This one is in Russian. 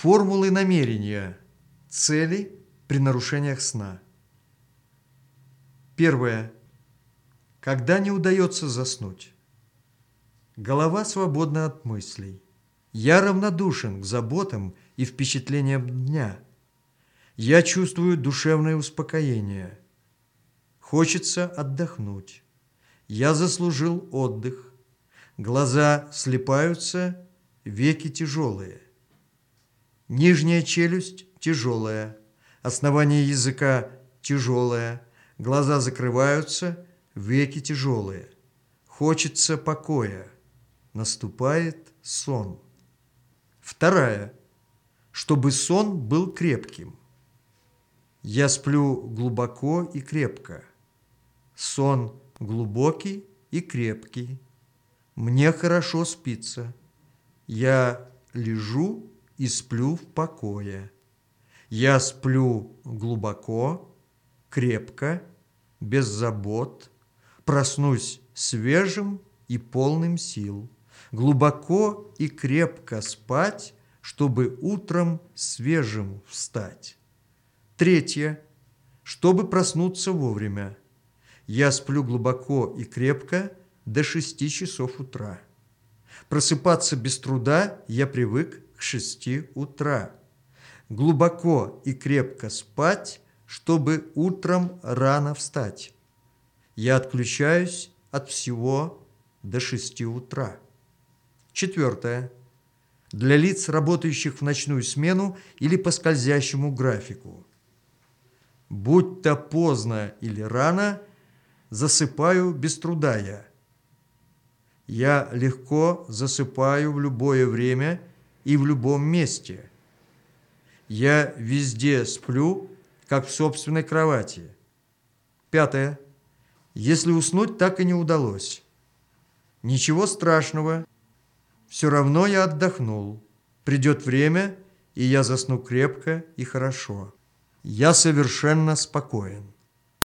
Формулы намерения. Цели при нарушениях сна. Первое. Когда не удается заснуть. Голова свободна от мыслей. Я равнодушен к заботам и впечатлениям дня. Я чувствую душевное успокоение. Хочется отдохнуть. Я заслужил отдых. Глаза слепаются, веки тяжелые. Нижняя челюсть тяжелая, основание языка тяжелое, глаза закрываются, веки тяжелые. Хочется покоя. Наступает сон. Вторая. Чтобы сон был крепким. Я сплю глубоко и крепко. Сон глубокий и крепкий. Мне хорошо спится. Я лежу и сплю в покое. Я сплю глубоко, крепко, без забот, проснусь свежим и полным сил. Глубоко и крепко спать, чтобы утром свежим встать. Третье. Чтобы проснуться вовремя. Я сплю глубоко и крепко до 6 часов утра. Просыпаться без труда я привык к шести утра. Глубоко и крепко спать, чтобы утром рано встать. Я отключаюсь от всего до шести утра. Четвертое. Для лиц, работающих в ночную смену или по скользящему графику. Будь то поздно или рано, засыпаю без труда я. Я легко засыпаю в любое время и в любом месте. Я везде сплю, как в собственной кровати. Пятое. Если уснуть так и не удалось. Ничего страшного. Все равно я отдохнул. Придет время, и я засну крепко и хорошо. Я совершенно спокоен.